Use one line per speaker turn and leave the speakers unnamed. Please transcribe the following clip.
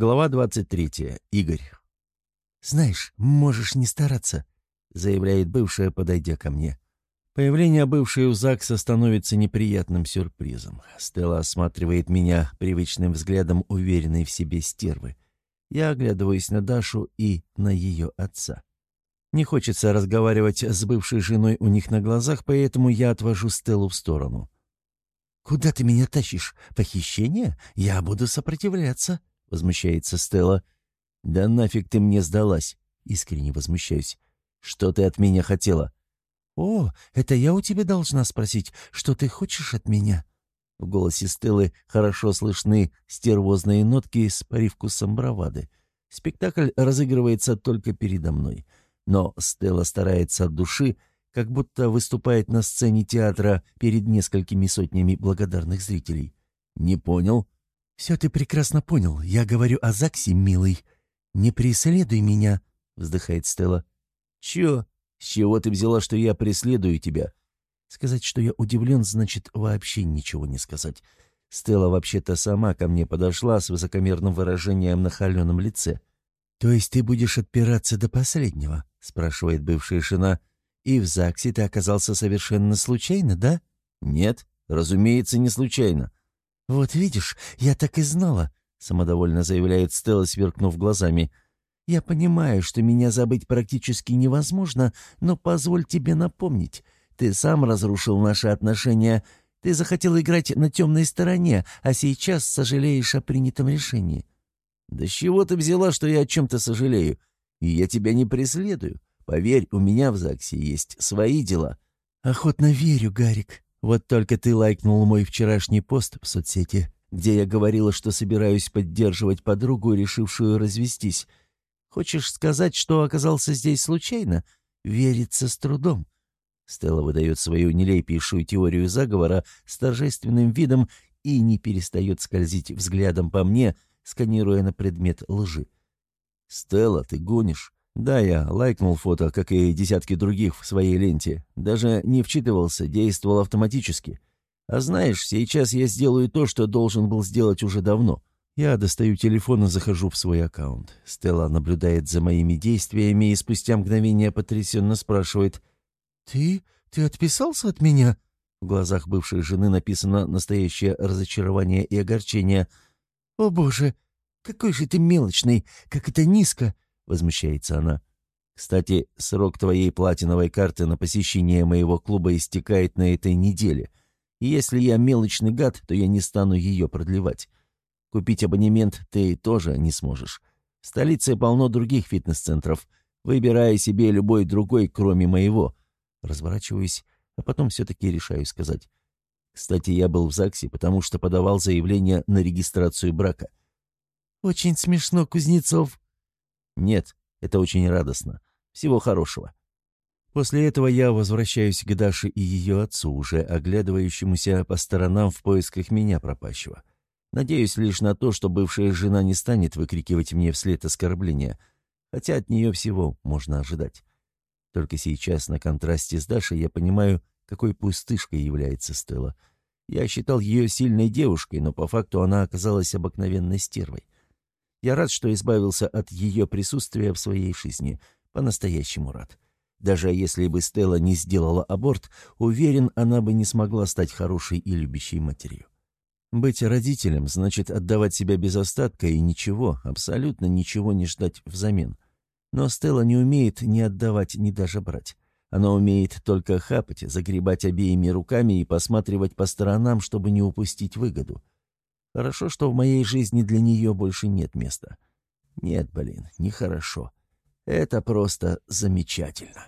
Глава 23. Игорь.
«Знаешь, можешь не стараться», — заявляет бывшая, подойдя ко мне.
Появление бывшей у ЗАГСа становится неприятным сюрпризом. Стелла осматривает меня привычным взглядом уверенной в себе стервы. Я оглядываюсь на Дашу и на ее отца. Не хочется разговаривать с бывшей женой у них на глазах, поэтому я отвожу Стеллу в сторону.
«Куда ты меня тащишь? Похищение? Я буду сопротивляться», — возмущается Стелла.
«Да нафиг ты мне сдалась?» — искренне возмущаюсь. «Что ты от меня хотела?»
«О, это я у тебя должна спросить, что ты хочешь от меня?»
В голосе Стеллы хорошо слышны стервозные нотки с привкусом бравады. Спектакль разыгрывается только передо мной. Но Стелла старается от души, как будто выступает на сцене театра перед несколькими сотнями благодарных зрителей. «Не понял?»
«Все ты прекрасно понял. Я говорю о ЗАГСе, милый. Не преследуй меня», — вздыхает Стелла.
«Чё? С чего ты взяла, что я преследую тебя?» Сказать, что я удивлен, значит вообще ничего не сказать. Стелла вообще-то сама ко мне подошла с высокомерным выражением на холеном лице.
«То есть ты будешь отпираться до последнего?» — спрашивает бывшая жена. «И в ЗАГСе ты оказался совершенно случайно, да?»
«Нет, разумеется, не случайно.
«Вот видишь, я так и знала», — самодовольно заявляет Стелла, сверкнув глазами. «Я понимаю, что меня забыть практически невозможно, но позволь тебе напомнить. Ты сам разрушил наши отношения. Ты захотел играть на темной стороне, а сейчас сожалеешь о принятом решении».
«Да с чего ты взяла, что я о чем-то сожалею? И я тебя не преследую. Поверь, у меня в ЗАГСе есть свои дела».
«Охотно верю, Гарик», вот только ты лайкнул мой вчерашний пост в соцсети, где я говорила, что собираюсь поддерживать подругу, решившую развестись. Хочешь сказать, что оказался здесь случайно? Верится с трудом». Стелла выдает свою нелепейшую теорию заговора с торжественным видом и не перестает скользить взглядом по мне, сканируя на предмет лжи.
«Стелла, ты гонишь. Да, я лайкнул фото, как и десятки других в своей ленте. Даже не вчитывался, действовал автоматически. А знаешь, сейчас я сделаю то, что должен был сделать уже давно. Я достаю телефон и захожу в свой аккаунт. Стелла наблюдает за моими действиями и спустя мгновение потрясенно спрашивает. «Ты? Ты отписался от меня?» В глазах бывшей жены написано настоящее разочарование и огорчение. «О боже, какой же ты мелочный, как это низко!» Возмущается она. «Кстати, срок твоей платиновой карты на посещение моего клуба истекает на этой неделе. И если я мелочный гад, то я не стану ее продлевать. Купить абонемент ты тоже не сможешь. В столице полно других фитнес-центров. Выбирай себе любой другой, кроме моего». Разворачиваюсь, а потом все-таки решаю сказать. Кстати, я был в ЗАГСе, потому что подавал заявление на регистрацию брака. «Очень смешно, Кузнецов», нет, это очень радостно. Всего хорошего. После этого я возвращаюсь к Даше и ее отцу, уже оглядывающемуся по сторонам в поисках меня пропащего. Надеюсь лишь на то, что бывшая жена не станет выкрикивать мне вслед оскорбления, хотя от нее всего можно ожидать. Только сейчас, на контрасте с Дашей, я понимаю, какой пустышкой является Стелла. Я считал ее сильной девушкой, но по факту она оказалась обыкновенной стервой. Я рад, что избавился от ее присутствия в своей жизни. По-настоящему рад. Даже если бы Стелла не сделала аборт, уверен, она бы не смогла стать хорошей и любящей матерью. Быть родителем значит отдавать себя без остатка и ничего, абсолютно ничего не ждать взамен. Но Стелла не умеет ни отдавать, ни даже брать. Она умеет только хапать, загребать обеими руками и посматривать по сторонам, чтобы не упустить выгоду. Хорошо, что в моей жизни для нее больше нет места. Нет, блин, нехорошо. Это просто замечательно.